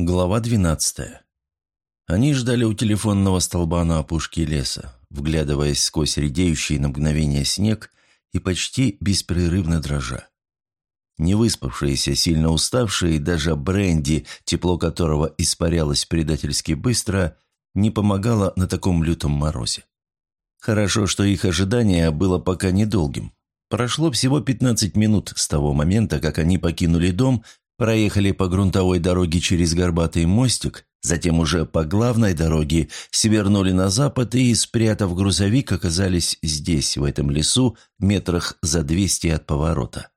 Глава 12. Они ждали у телефонного столба на опушке леса, вглядываясь сквозь редеющий на мгновение снег и почти беспрерывно дрожа. Невыспавшиеся, сильно уставшие, даже бренди, тепло которого испарялось предательски быстро, не помогало на таком лютом морозе. Хорошо, что их ожидание было пока недолгим. Прошло всего 15 минут с того момента, как они покинули дом Проехали по грунтовой дороге через горбатый мостик, затем уже по главной дороге, свернули на запад и, спрятав грузовик, оказались здесь, в этом лесу, метрах за двести от поворота.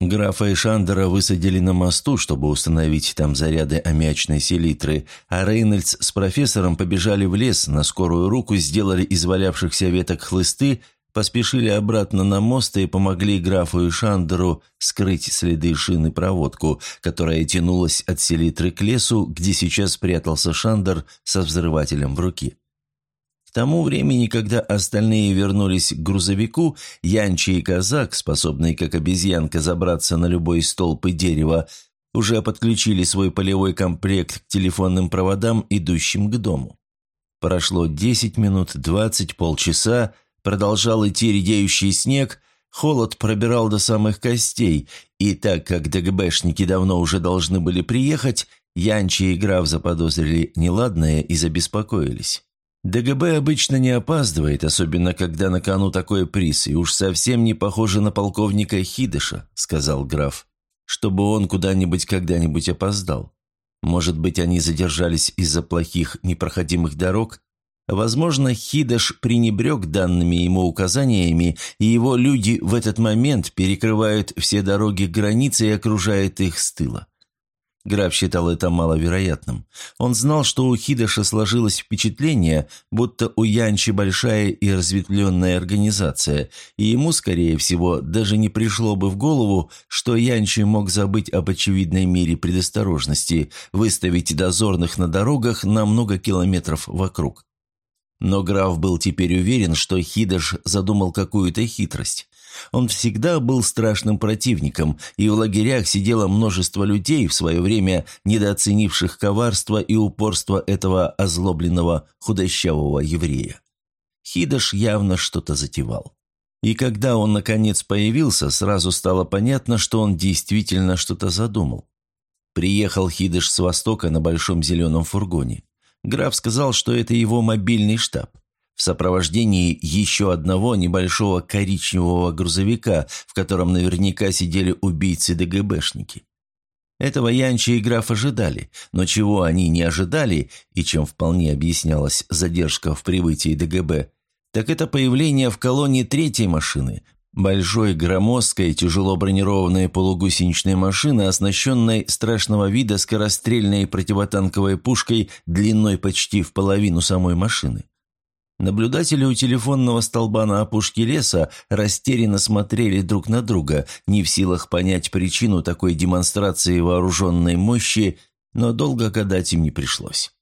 Графа и Шандера высадили на мосту, чтобы установить там заряды аммиачной селитры, а Рейнольдс с профессором побежали в лес, на скорую руку сделали из валявшихся веток хлысты поспешили обратно на мост и помогли графу и Шандеру скрыть следы шины проводку, которая тянулась от селитры к лесу, где сейчас спрятался Шандер со взрывателем в руке. К тому времени, когда остальные вернулись к грузовику, Янчи и Казак, способные как обезьянка забраться на любой столб и дерево, уже подключили свой полевой комплект к телефонным проводам, идущим к дому. Прошло 10 минут, 20, полчаса, Продолжал идти редеющий снег, холод пробирал до самых костей, и так как ДГБшники давно уже должны были приехать, Янчи и граф заподозрили неладное и забеспокоились. ДГБ обычно не опаздывает, особенно когда на кону такой приз, и уж совсем не похоже на полковника Хидыша», — сказал граф, «чтобы он куда-нибудь когда-нибудь опоздал. Может быть, они задержались из-за плохих непроходимых дорог, Возможно, Хидаш пренебрег данными ему указаниями, и его люди в этот момент перекрывают все дороги к границе и окружают их с тыла. Граф считал это маловероятным. Он знал, что у Хидаша сложилось впечатление, будто у Янчи большая и разветвленная организация, и ему, скорее всего, даже не пришло бы в голову, что Янчи мог забыть об очевидной мере предосторожности, выставить дозорных на дорогах на много километров вокруг. Но граф был теперь уверен, что Хидаш задумал какую-то хитрость. Он всегда был страшным противником, и в лагерях сидело множество людей, в свое время недооценивших коварство и упорство этого озлобленного худощавого еврея. Хидаш явно что-то затевал. И когда он, наконец, появился, сразу стало понятно, что он действительно что-то задумал. Приехал Хидыш с востока на большом зеленом фургоне. Граф сказал, что это его мобильный штаб. В сопровождении еще одного небольшого коричневого грузовика, в котором наверняка сидели убийцы-ДГБшники. Этого Янча и граф ожидали, но чего они не ожидали, и чем вполне объяснялась задержка в прибытии ДГБ, так это появление в колонии третьей машины, Большой, громоздкой, тяжело бронированной полугусеничной машины, оснащенной страшного вида скорострельной противотанковой пушкой длиной почти в половину самой машины. Наблюдатели у телефонного столба на опушке леса растерянно смотрели друг на друга, не в силах понять причину такой демонстрации вооруженной мощи, но долго гадать им не пришлось.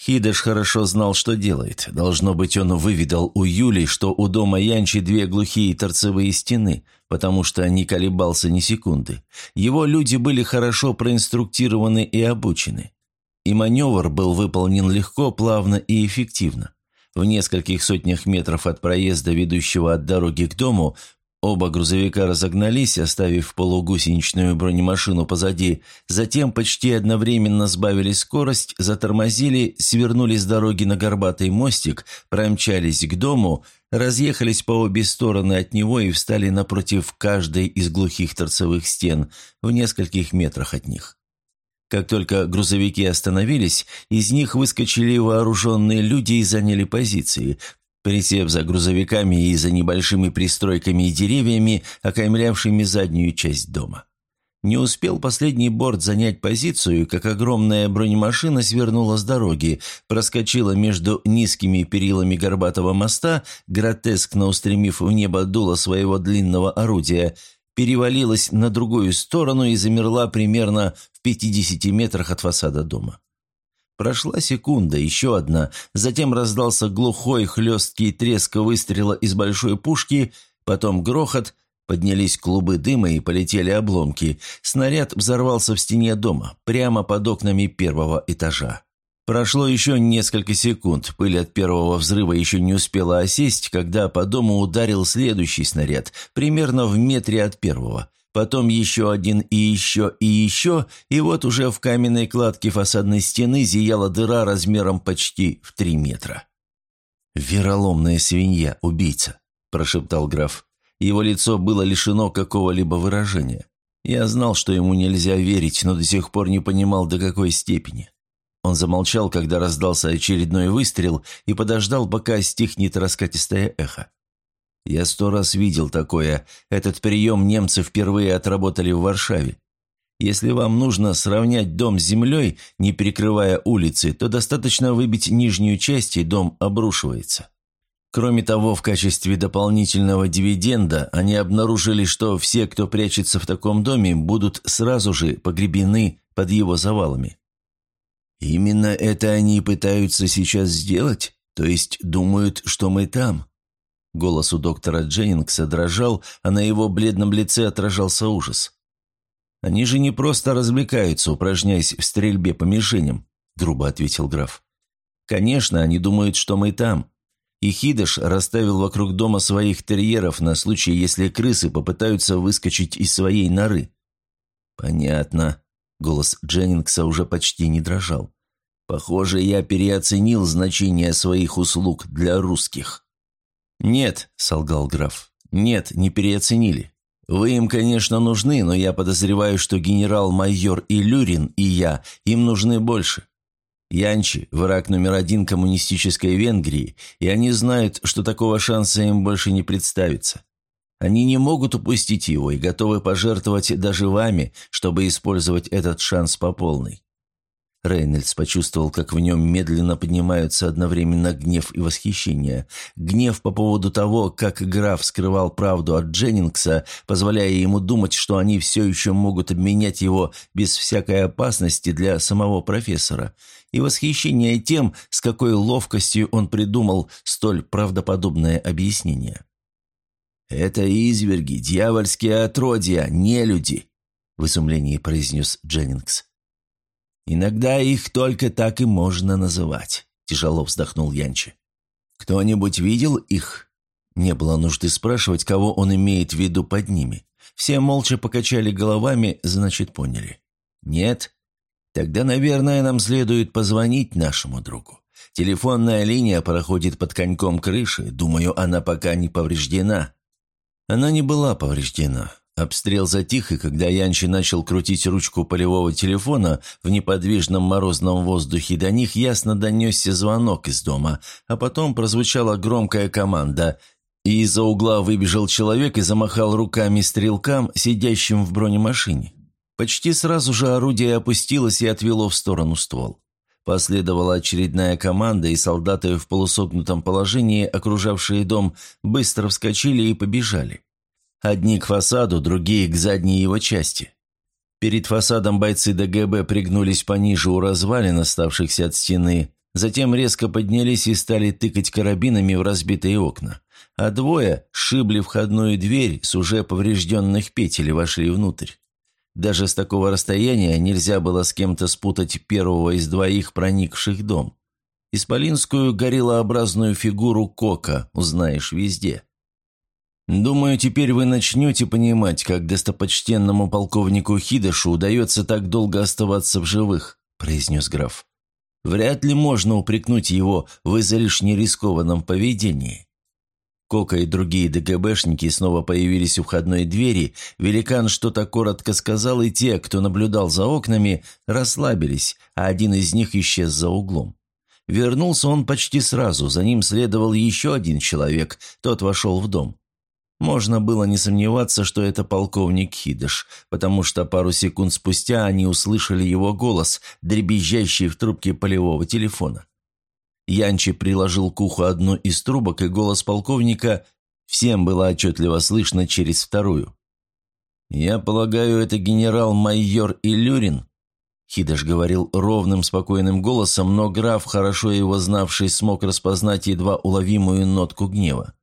Хидеш хорошо знал, что делает. Должно быть, он выведал у Юли, что у дома Янчи две глухие торцевые стены, потому что не колебался ни секунды. Его люди были хорошо проинструктированы и обучены. И маневр был выполнен легко, плавно и эффективно. В нескольких сотнях метров от проезда, ведущего от дороги к дому, Оба грузовика разогнались, оставив полугусеничную бронемашину позади, затем почти одновременно сбавили скорость, затормозили, свернули с дороги на горбатый мостик, промчались к дому, разъехались по обе стороны от него и встали напротив каждой из глухих торцевых стен, в нескольких метрах от них. Как только грузовики остановились, из них выскочили вооруженные люди и заняли позиции, присев за грузовиками и за небольшими пристройками и деревьями, окаймлявшими заднюю часть дома. Не успел последний борт занять позицию, как огромная бронемашина свернула с дороги, проскочила между низкими перилами горбатого моста, гротескно устремив в небо дуло своего длинного орудия, перевалилась на другую сторону и замерла примерно в 50 метрах от фасада дома. Прошла секунда, еще одна, затем раздался глухой хлесткий треск выстрела из большой пушки, потом грохот, Поднялись клубы дыма и полетели обломки. Снаряд взорвался в стене дома, прямо под окнами первого этажа. Прошло еще несколько секунд, пыль от первого взрыва еще не успела осесть, когда по дому ударил следующий снаряд, примерно в метре от первого. Потом еще один и еще и еще, и вот уже в каменной кладке фасадной стены зияла дыра размером почти в три метра. «Вероломная свинья, убийца», – прошептал граф. Его лицо было лишено какого-либо выражения. Я знал, что ему нельзя верить, но до сих пор не понимал, до какой степени. Он замолчал, когда раздался очередной выстрел, и подождал, пока стихнет раскатистое эхо. Я сто раз видел такое. Этот прием немцы впервые отработали в Варшаве. Если вам нужно сравнять дом с землей, не перекрывая улицы, то достаточно выбить нижнюю часть, и дом обрушивается. Кроме того, в качестве дополнительного дивиденда они обнаружили, что все, кто прячется в таком доме, будут сразу же погребены под его завалами. Именно это они пытаются сейчас сделать? То есть думают, что мы там? Голос у доктора Дженнингса дрожал, а на его бледном лице отражался ужас. «Они же не просто развлекаются, упражняясь в стрельбе по мишеням», — грубо ответил граф. «Конечно, они думают, что мы там, и Хидыш расставил вокруг дома своих терьеров на случай, если крысы попытаются выскочить из своей норы. «Понятно». Голос Дженнингса уже почти не дрожал. «Похоже, я переоценил значение своих услуг для русских». «Нет», — солгал граф, — «нет, не переоценили. Вы им, конечно, нужны, но я подозреваю, что генерал-майор и Люрин, и я им нужны больше. Янчи – враг номер один коммунистической Венгрии, и они знают, что такого шанса им больше не представится. Они не могут упустить его и готовы пожертвовать даже вами, чтобы использовать этот шанс по полной. Рейнольдс почувствовал, как в нем медленно поднимаются одновременно гнев и восхищение. Гнев по поводу того, как граф скрывал правду от Дженнингса, позволяя ему думать, что они все еще могут обменять его без всякой опасности для самого профессора. И восхищение тем, с какой ловкостью он придумал столь правдоподобное объяснение. «Это изверги, дьявольские отродья, не люди», — в изумлении произнес Дженнингс. «Иногда их только так и можно называть», – тяжело вздохнул Янчи. «Кто-нибудь видел их?» Не было нужды спрашивать, кого он имеет в виду под ними. Все молча покачали головами, значит, поняли. «Нет? Тогда, наверное, нам следует позвонить нашему другу. Телефонная линия проходит под коньком крыши. Думаю, она пока не повреждена». Она не была повреждена. Обстрел затих, и когда Янчи начал крутить ручку полевого телефона, в неподвижном морозном воздухе до них ясно донесся звонок из дома, а потом прозвучала громкая команда, и из-за угла выбежал человек и замахал руками стрелкам, сидящим в бронемашине. Почти сразу же орудие опустилось и отвело в сторону ствол. Последовала очередная команда, и солдаты в полусогнутом положении, окружавшие дом, быстро вскочили и побежали. Одни к фасаду, другие к задней его части. Перед фасадом бойцы ДГБ пригнулись пониже у развалин, оставшихся от стены, затем резко поднялись и стали тыкать карабинами в разбитые окна. А двое шибли входную дверь с уже поврежденных петель и вошли внутрь. Даже с такого расстояния нельзя было с кем-то спутать первого из двоих проникших дом. Исполинскую гориллообразную фигуру Кока узнаешь везде. «Думаю, теперь вы начнете понимать, как достопочтенному полковнику Хидышу удается так долго оставаться в живых», – произнес граф. «Вряд ли можно упрекнуть его в излишне рискованном поведении». Кока и другие ДГБшники снова появились у входной двери, великан что-то коротко сказал, и те, кто наблюдал за окнами, расслабились, а один из них исчез за углом. Вернулся он почти сразу, за ним следовал еще один человек, тот вошел в дом. Можно было не сомневаться, что это полковник Хидыш, потому что пару секунд спустя они услышали его голос, дребезжащий в трубке полевого телефона. Янчи приложил к уху одну из трубок, и голос полковника всем было отчетливо слышно через вторую. «Я полагаю, это генерал-майор Илюрин?» Хидыш говорил ровным, спокойным голосом, но граф, хорошо его знавший, смог распознать едва уловимую нотку гнева.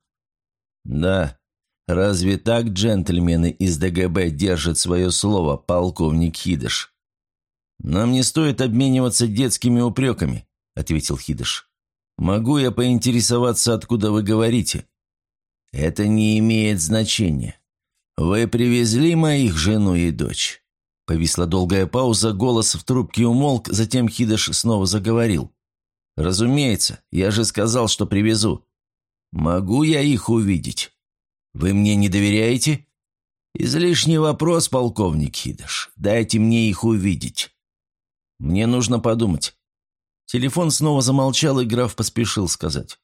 «Да, Разве так джентльмены из ДГБ держат свое слово, полковник Хидыш?» «Нам не стоит обмениваться детскими упреками», — ответил Хидыш. «Могу я поинтересоваться, откуда вы говорите?» «Это не имеет значения. Вы привезли моих жену и дочь». Повисла долгая пауза, голос в трубке умолк, затем Хидыш снова заговорил. «Разумеется, я же сказал, что привезу. Могу я их увидеть? Вы мне не доверяете?» «Излишний вопрос, полковник Хидыш. Дайте мне их увидеть». «Мне нужно подумать». Телефон снова замолчал, и граф поспешил сказать.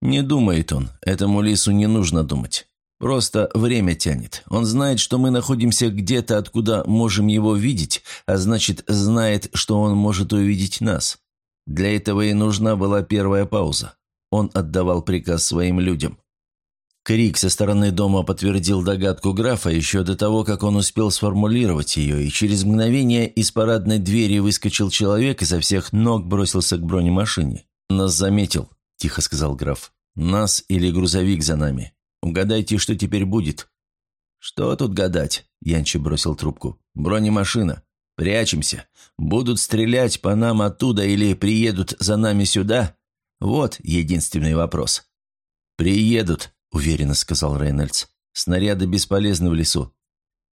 «Не думает он. Этому лису не нужно думать. Просто время тянет. Он знает, что мы находимся где-то, откуда можем его видеть, а значит, знает, что он может увидеть нас. Для этого и нужна была первая пауза. Он отдавал приказ своим людям. Крик со стороны дома подтвердил догадку графа еще до того, как он успел сформулировать ее, и через мгновение из парадной двери выскочил человек и со всех ног бросился к бронемашине. «Нас заметил», – тихо сказал граф. «Нас или грузовик за нами. Угадайте, что теперь будет». «Что тут гадать?» – Янчи бросил трубку. «Бронемашина. Прячемся. Будут стрелять по нам оттуда или приедут за нами сюда? Вот единственный вопрос». «Приедут», уверенно сказал Рейнольдс. «Снаряды бесполезны в лесу».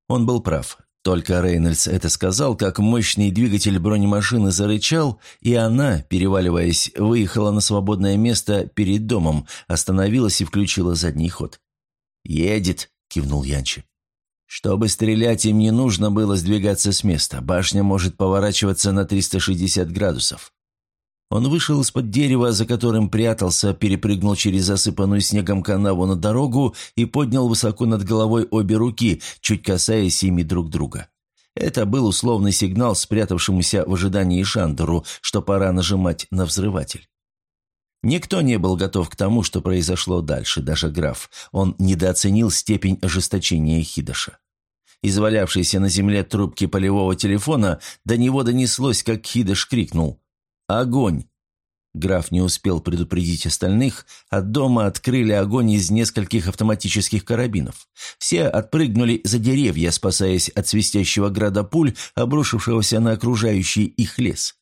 Он был прав. Только Рейнольдс это сказал, как мощный двигатель бронемашины зарычал, и она, переваливаясь, выехала на свободное место перед домом, остановилась и включила задний ход. «Едет», — кивнул Янчи. «Чтобы стрелять, им не нужно было сдвигаться с места. Башня может поворачиваться на 360 градусов. Он вышел из-под дерева, за которым прятался, перепрыгнул через засыпанную снегом канаву на дорогу и поднял высоко над головой обе руки, чуть касаясь ими друг друга. Это был условный сигнал спрятавшемуся в ожидании Шандеру, что пора нажимать на взрыватель. Никто не был готов к тому, что произошло дальше, даже граф. Он недооценил степень ожесточения Хидоша. Извалявшийся на земле трубки полевого телефона, до него донеслось, как Хидош крикнул «Огонь!» Граф не успел предупредить остальных, от дома открыли огонь из нескольких автоматических карабинов. Все отпрыгнули за деревья, спасаясь от свистящего града пуль, обрушившегося на окружающий их лес.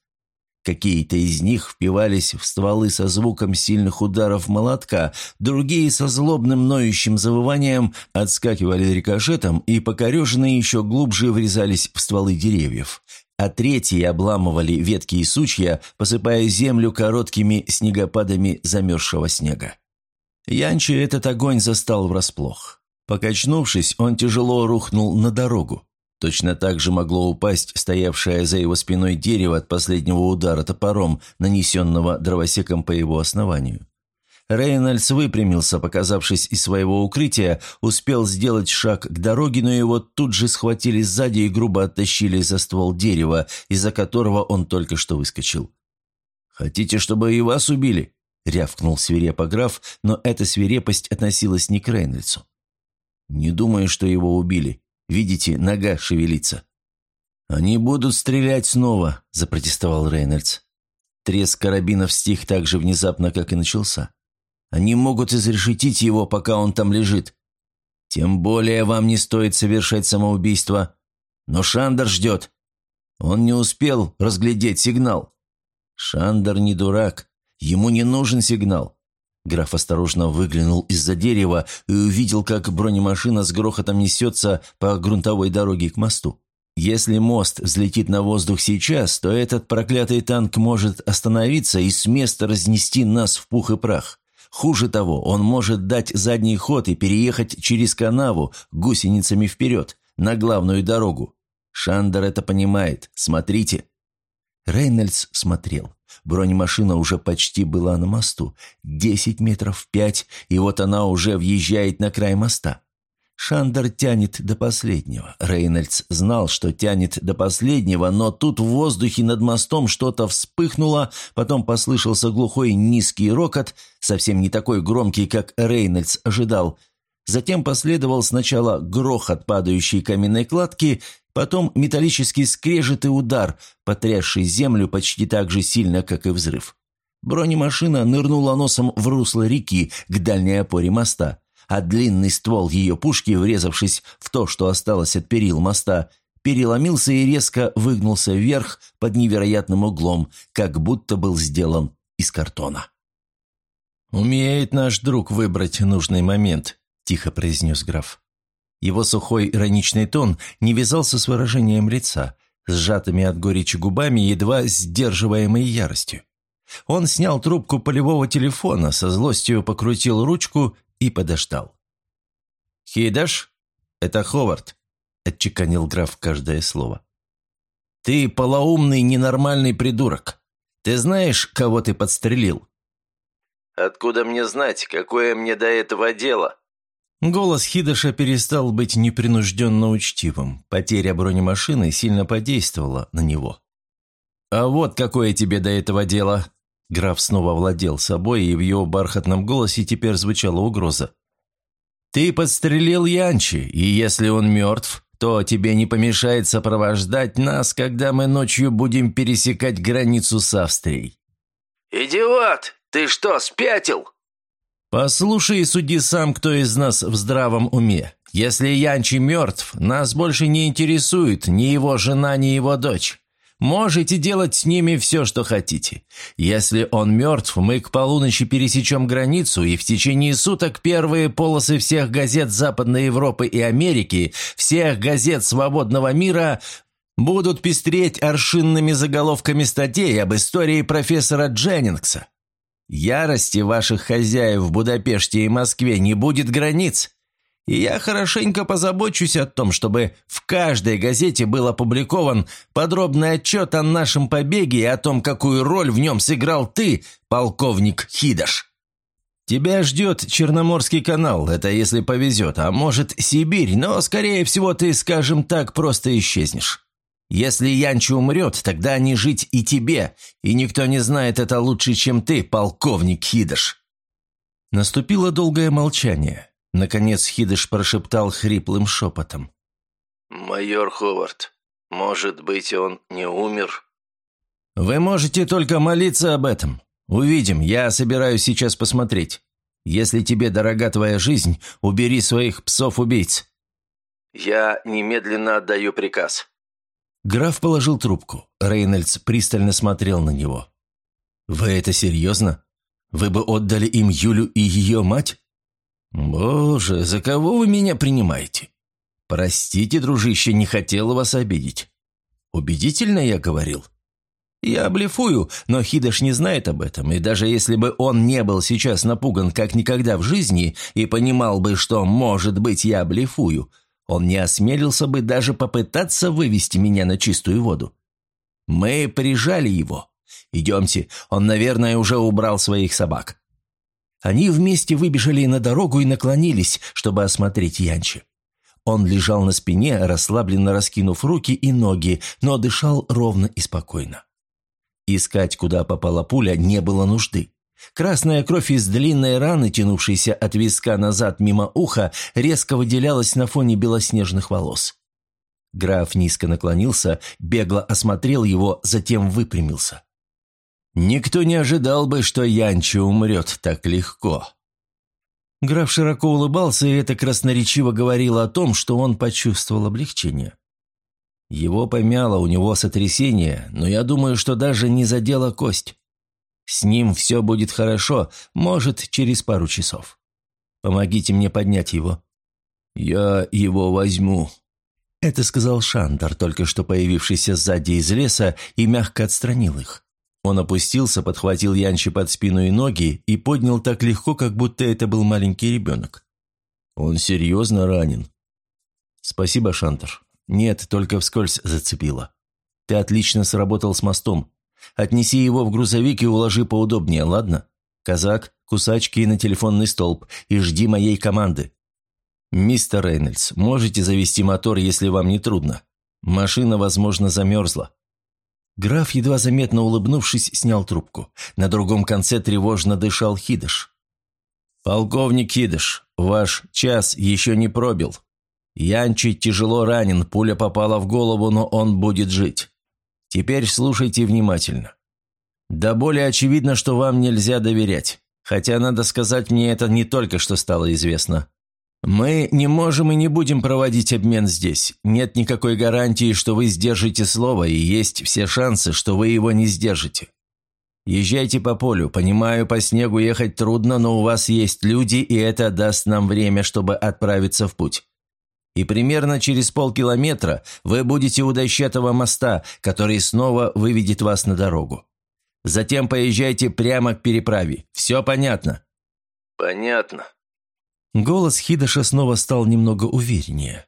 Какие-то из них впивались в стволы со звуком сильных ударов молотка, другие со злобным ноющим завыванием отскакивали рикошетом и покореженные еще глубже врезались в стволы деревьев а третьи обламывали ветки и сучья, посыпая землю короткими снегопадами замерзшего снега. Янчи этот огонь застал врасплох. Покачнувшись, он тяжело рухнул на дорогу. Точно так же могло упасть стоявшее за его спиной дерево от последнего удара топором, нанесенного дровосеком по его основанию. Рейнольдс выпрямился, показавшись из своего укрытия, успел сделать шаг к дороге, но его тут же схватили сзади и грубо оттащили за ствол дерева, из-за которого он только что выскочил. «Хотите, чтобы и вас убили?» — рявкнул свирепо граф, но эта свирепость относилась не к Рейнольдсу. «Не думаю, что его убили. Видите, нога шевелится». «Они будут стрелять снова», — запротестовал Рейнольдс. Треск карабинов стих так же внезапно, как и начался. Они могут изрешетить его, пока он там лежит. Тем более вам не стоит совершать самоубийство. Но Шандер ждет. Он не успел разглядеть сигнал. Шандер не дурак. Ему не нужен сигнал. Граф осторожно выглянул из-за дерева и увидел, как бронемашина с грохотом несется по грунтовой дороге к мосту. Если мост взлетит на воздух сейчас, то этот проклятый танк может остановиться и с места разнести нас в пух и прах. Хуже того, он может дать задний ход и переехать через канаву гусеницами вперед, на главную дорогу. Шандер это понимает. Смотрите». Рейнольдс смотрел. Бронемашина уже почти была на мосту. Десять метров пять, и вот она уже въезжает на край моста. Шандер тянет до последнего. Рейнольдс знал, что тянет до последнего, но тут в воздухе над мостом что-то вспыхнуло, потом послышался глухой низкий рокот, совсем не такой громкий, как Рейнольдс ожидал. Затем последовал сначала грохот падающей каменной кладки, потом металлический скрежет и удар, потрясший землю почти так же сильно, как и взрыв. Бронемашина нырнула носом в русло реки к дальней опоре моста а длинный ствол ее пушки, врезавшись в то, что осталось от перил моста, переломился и резко выгнулся вверх под невероятным углом, как будто был сделан из картона. «Умеет наш друг выбрать нужный момент», – тихо произнес граф. Его сухой ироничный тон не вязался с выражением лица, сжатыми от горечи губами, едва сдерживаемой яростью. Он снял трубку полевого телефона, со злостью покрутил ручку и подождал. «Хидаш? Это Ховард», – отчеканил граф каждое слово. «Ты полоумный, ненормальный придурок. Ты знаешь, кого ты подстрелил?» «Откуда мне знать, какое мне до этого дело?» Голос Хидыша перестал быть непринужденно учтивым. Потеря бронемашины сильно подействовала на него. «А вот какое тебе до этого дело!» Граф снова владел собой, и в его бархатном голосе теперь звучала угроза. «Ты подстрелил Янчи, и если он мертв, то тебе не помешает сопровождать нас, когда мы ночью будем пересекать границу с Австрией». «Идиот! Ты что, спятил?» «Послушай и суди сам, кто из нас в здравом уме. Если Янчи мертв, нас больше не интересует ни его жена, ни его дочь. Можете делать с ними все, что хотите. Если он мертв, мы к полуночи пересечем границу, и в течение суток первые полосы всех газет Западной Европы и Америки, всех газет свободного мира будут пестреть аршинными заголовками статей об истории профессора Дженнингса. Ярости ваших хозяев в Будапеште и Москве не будет границ. И я хорошенько позабочусь о том, чтобы в каждой газете был опубликован подробный отчет о нашем побеге и о том, какую роль в нем сыграл ты, полковник Хидаш. Тебя ждет Черноморский канал, это если повезет, а может Сибирь, но, скорее всего, ты, скажем так, просто исчезнешь. Если Янчи умрет, тогда не жить и тебе, и никто не знает это лучше, чем ты, полковник Хидыш». Наступило долгое молчание. Наконец Хидыш прошептал хриплым шепотом. «Майор Ховард, может быть, он не умер?» «Вы можете только молиться об этом. Увидим, я собираюсь сейчас посмотреть. Если тебе дорога твоя жизнь, убери своих псов-убийц». «Я немедленно отдаю приказ», Граф положил трубку. Рейнольдс пристально смотрел на него. «Вы это серьезно? Вы бы отдали им Юлю и ее мать? Боже, за кого вы меня принимаете? Простите, дружище, не хотел вас обидеть. Убедительно я говорил?» «Я блефую, но Хидаш не знает об этом, и даже если бы он не был сейчас напуган как никогда в жизни и понимал бы, что, может быть, я блефую, он не осмелился бы даже попытаться вывести меня на чистую воду. Мы прижали его. Идемте, он, наверное, уже убрал своих собак. Они вместе выбежали на дорогу и наклонились, чтобы осмотреть Янчи. Он лежал на спине, расслабленно раскинув руки и ноги, но дышал ровно и спокойно. Искать, куда попала пуля, не было нужды. Красная кровь из длинной раны, тянувшейся от виска назад мимо уха, резко выделялась на фоне белоснежных волос. Граф низко наклонился, бегло осмотрел его, затем выпрямился. «Никто не ожидал бы, что Янчи умрет так легко». Граф широко улыбался, и это красноречиво говорило о том, что он почувствовал облегчение. Его помяло, у него сотрясение, но я думаю, что даже не задела кость. С ним все будет хорошо, может, через пару часов. Помогите мне поднять его». «Я его возьму», — это сказал Шантар, только что появившийся сзади из леса, и мягко отстранил их. Он опустился, подхватил Янчи под спину и ноги и поднял так легко, как будто это был маленький ребенок. «Он серьезно ранен?» «Спасибо, Шантар. Нет, только вскользь зацепило. Ты отлично сработал с мостом. Отнеси его в грузовик и уложи поудобнее, ладно? Казак, кусачки на телефонный столб и жди моей команды. Мистер Рейнольдс, можете завести мотор, если вам не трудно. Машина, возможно, замерзла». Граф, едва заметно улыбнувшись, снял трубку. На другом конце тревожно дышал Хидыш. «Полковник Хидыш, ваш час еще не пробил. Янчи тяжело ранен, пуля попала в голову, но он будет жить. Теперь слушайте внимательно. Да более очевидно, что вам нельзя доверять. Хотя, надо сказать, мне это не только что стало известно. «Мы не можем и не будем проводить обмен здесь. Нет никакой гарантии, что вы сдержите слово, и есть все шансы, что вы его не сдержите. Езжайте по полю. Понимаю, по снегу ехать трудно, но у вас есть люди, и это даст нам время, чтобы отправиться в путь. И примерно через полкилометра вы будете у дощатого моста, который снова выведет вас на дорогу. Затем поезжайте прямо к переправе. Все понятно?» «Понятно». Голос Хидоша снова стал немного увереннее.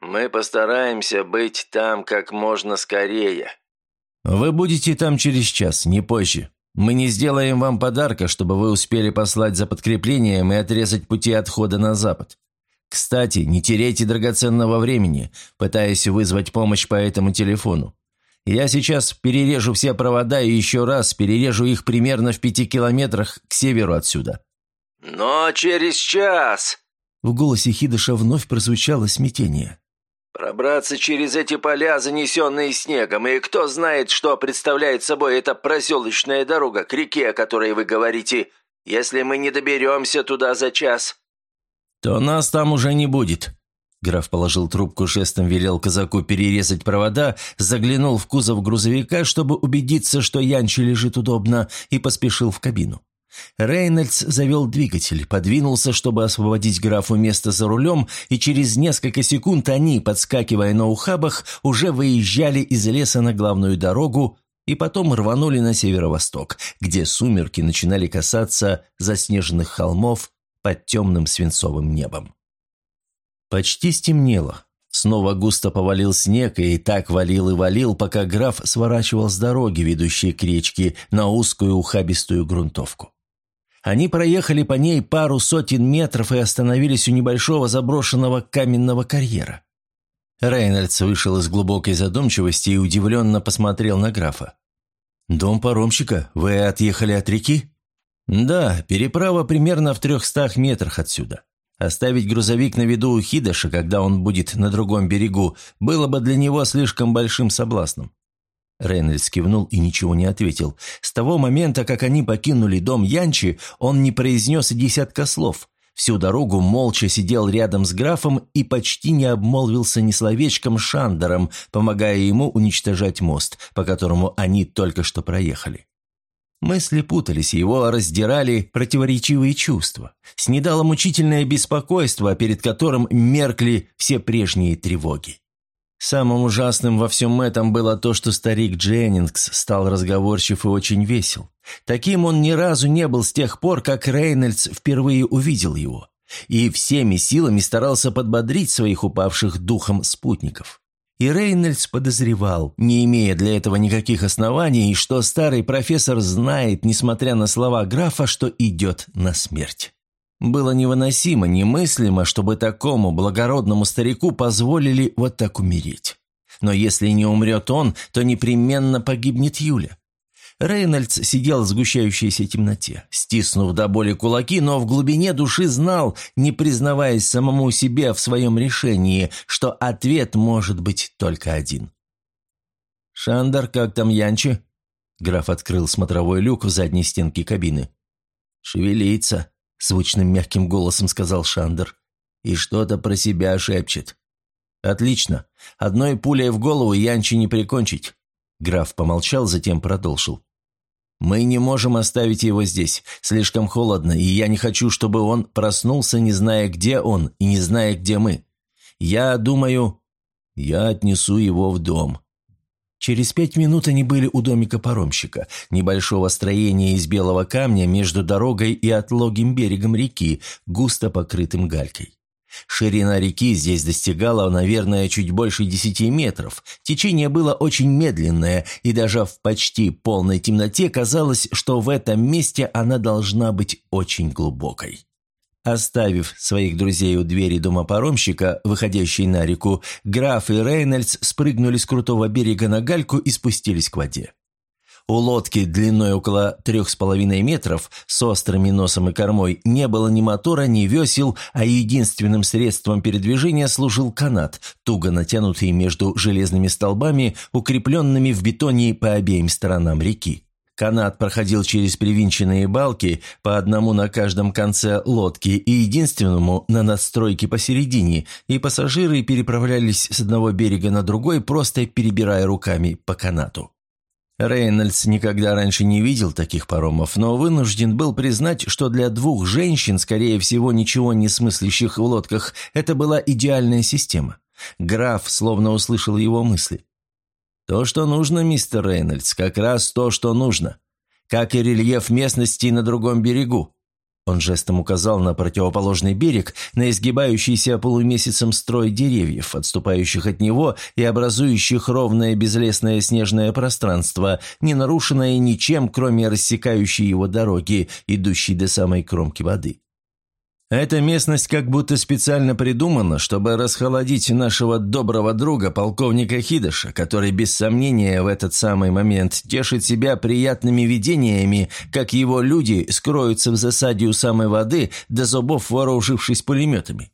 «Мы постараемся быть там как можно скорее». «Вы будете там через час, не позже. Мы не сделаем вам подарка, чтобы вы успели послать за подкреплением и отрезать пути отхода на запад. Кстати, не теряйте драгоценного времени, пытаясь вызвать помощь по этому телефону. Я сейчас перережу все провода и еще раз перережу их примерно в пяти километрах к северу отсюда». «Но через час!» В голосе Хидыша вновь прозвучало смятение. Пробраться через эти поля, занесенные снегом, и кто знает, что представляет собой эта проселочная дорога к реке, о которой вы говорите, если мы не доберемся туда за час?» «То нас там уже не будет». Граф положил трубку, жестом велел казаку перерезать провода, заглянул в кузов грузовика, чтобы убедиться, что Янчи лежит удобно, и поспешил в кабину. Рейнольдс завел двигатель, подвинулся, чтобы освободить графу место за рулем, и через несколько секунд они, подскакивая на ухабах, уже выезжали из леса на главную дорогу и потом рванули на северо-восток, где сумерки начинали касаться заснеженных холмов под темным свинцовым небом. Почти стемнело. Снова густо повалил снег, и так валил и валил, пока граф сворачивал с дороги, ведущей к речке, на узкую ухабистую грунтовку. Они проехали по ней пару сотен метров и остановились у небольшого заброшенного каменного карьера. Рейнольдс вышел из глубокой задумчивости и удивленно посмотрел на графа. «Дом паромщика? Вы отъехали от реки?» «Да, переправа примерно в трехстах метрах отсюда. Оставить грузовик на виду у Хидоша, когда он будет на другом берегу, было бы для него слишком большим соблазном. Рейнольдс кивнул и ничего не ответил. С того момента, как они покинули дом Янчи, он не произнес и десятка слов. Всю дорогу молча сидел рядом с графом и почти не обмолвился ни словечком Шандером, помогая ему уничтожать мост, по которому они только что проехали. Мысли путались, его раздирали противоречивые чувства. Снедало мучительное беспокойство, перед которым меркли все прежние тревоги. Самым ужасным во всем этом было то, что старик Дженнингс стал разговорчив и очень весел. Таким он ни разу не был с тех пор, как Рейнольдс впервые увидел его. И всеми силами старался подбодрить своих упавших духом спутников. И Рейнольдс подозревал, не имея для этого никаких оснований, что старый профессор знает, несмотря на слова графа, что идет на смерть. Было невыносимо, немыслимо, чтобы такому благородному старику позволили вот так умереть. Но если не умрет он, то непременно погибнет Юля. Рейнольдс сидел в сгущающейся темноте, стиснув до боли кулаки, но в глубине души знал, не признаваясь самому себе в своем решении, что ответ может быть только один. «Шандер, как там Янчи?» Граф открыл смотровой люк в задней стенке кабины. «Шевелится», звучным мягким голосом сказал Шандер. «И что-то про себя шепчет». «Отлично. Одной пулей в голову Янчи не прикончить». Граф помолчал, затем продолжил. «Мы не можем оставить его здесь. Слишком холодно, и я не хочу, чтобы он проснулся, не зная, где он, и не зная, где мы. Я думаю, я отнесу его в дом. Через пять минут они были у домика паромщика, небольшого строения из белого камня между дорогой и отлогим берегом реки, густо покрытым галькой. Ширина реки здесь достигала, наверное, чуть больше десяти метров. Течение было очень медленное, и даже в почти полной темноте казалось, что в этом месте она должна быть очень глубокой. Оставив своих друзей у двери дома паромщика, выходящей на реку, граф и Рейнольдс спрыгнули с крутого берега на гальку и спустились к воде. У лодки длиной около трех с половиной метров, с острыми носом и кормой, не было ни мотора, ни весел, а единственным средством передвижения служил канат, туго натянутый между железными столбами, укрепленными в бетоне по обеим сторонам реки. Канат проходил через привинченные балки, по одному на каждом конце лодки и единственному на надстройке посередине, и пассажиры переправлялись с одного берега на другой, просто перебирая руками по канату. Рейнольдс никогда раньше не видел таких паромов, но вынужден был признать, что для двух женщин, скорее всего, ничего не смыслящих в лодках, это была идеальная система. Граф словно услышал его мысли. «То, что нужно, мистер Рейнольдс, как раз то, что нужно. Как и рельеф местности на другом берегу». Он жестом указал на противоположный берег, на изгибающийся полумесяцем строй деревьев, отступающих от него и образующих ровное безлесное снежное пространство, не нарушенное ничем, кроме рассекающей его дороги, идущей до самой кромки воды. Эта местность как будто специально придумана, чтобы расхолодить нашего доброго друга, полковника Хидыша, который без сомнения в этот самый момент тешит себя приятными видениями, как его люди скроются в засаде у самой воды, до зубов вооружившись пулеметами.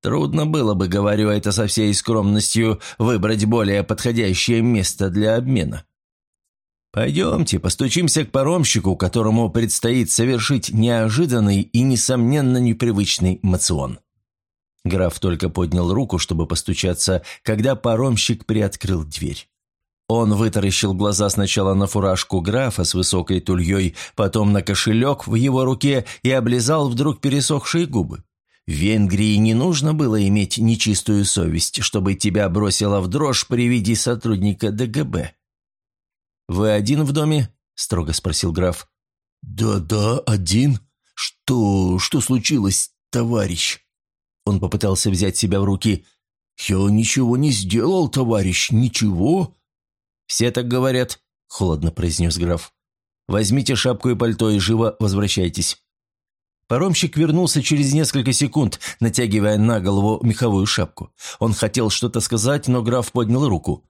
Трудно было бы, говорю это со всей скромностью, выбрать более подходящее место для обмена. «Пойдемте, постучимся к паромщику, которому предстоит совершить неожиданный и, несомненно, непривычный мацион». Граф только поднял руку, чтобы постучаться, когда паромщик приоткрыл дверь. Он вытаращил глаза сначала на фуражку графа с высокой тульей, потом на кошелек в его руке и облизал вдруг пересохшие губы. В Венгрии не нужно было иметь нечистую совесть, чтобы тебя бросило в дрожь при виде сотрудника ДГБ. «Вы один в доме?» – строго спросил граф. «Да-да, один. Что... что случилось, товарищ?» Он попытался взять себя в руки. «Я ничего не сделал, товарищ, ничего». «Все так говорят», – холодно произнес граф. «Возьмите шапку и пальто и живо возвращайтесь». Паромщик вернулся через несколько секунд, натягивая на голову меховую шапку. Он хотел что-то сказать, но граф поднял руку.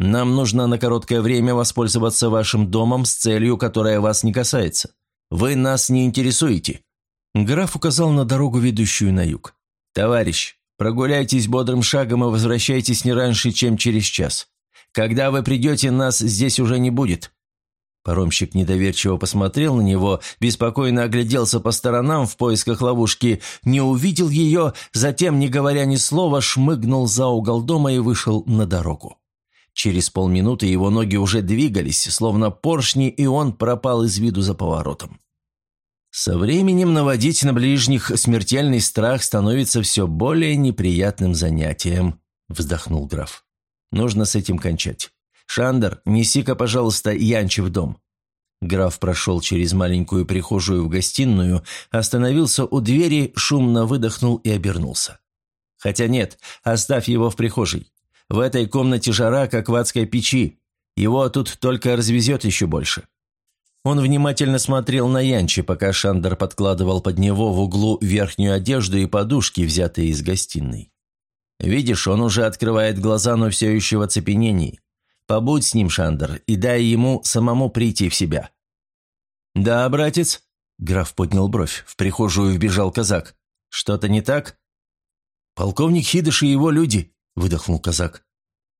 Нам нужно на короткое время воспользоваться вашим домом с целью, которая вас не касается. Вы нас не интересуете». Граф указал на дорогу, ведущую на юг. «Товарищ, прогуляйтесь бодрым шагом и возвращайтесь не раньше, чем через час. Когда вы придете, нас здесь уже не будет». Паромщик недоверчиво посмотрел на него, беспокойно огляделся по сторонам в поисках ловушки, не увидел ее, затем, не говоря ни слова, шмыгнул за угол дома и вышел на дорогу. Через полминуты его ноги уже двигались, словно поршни, и он пропал из виду за поворотом. Со временем наводить на ближних смертельный страх становится все более неприятным занятием, вздохнул граф. Нужно с этим кончать. Шандер, неси-ка, пожалуйста, Янчи в дом. Граф прошел через маленькую прихожую в гостиную, остановился у двери, шумно выдохнул и обернулся. «Хотя нет, оставь его в прихожей. В этой комнате жара, как в адской печи. Его тут только развезет еще больше». Он внимательно смотрел на Янчи, пока Шандер подкладывал под него в углу верхнюю одежду и подушки, взятые из гостиной. «Видишь, он уже открывает глаза, но все еще в оцепенении. Побудь с ним, Шандер, и дай ему самому прийти в себя». «Да, братец?» – граф поднял бровь. В прихожую вбежал казак. «Что-то не так?» «Полковник Хидыш и его люди», – выдохнул казак.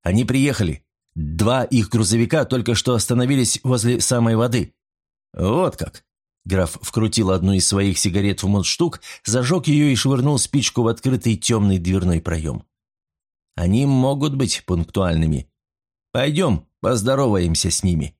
«Они приехали. Два их грузовика только что остановились возле самой воды». «Вот как!» Граф вкрутил одну из своих сигарет в мундштук, зажег ее и швырнул спичку в открытый темный дверной проем. «Они могут быть пунктуальными. Пойдем, поздороваемся с ними».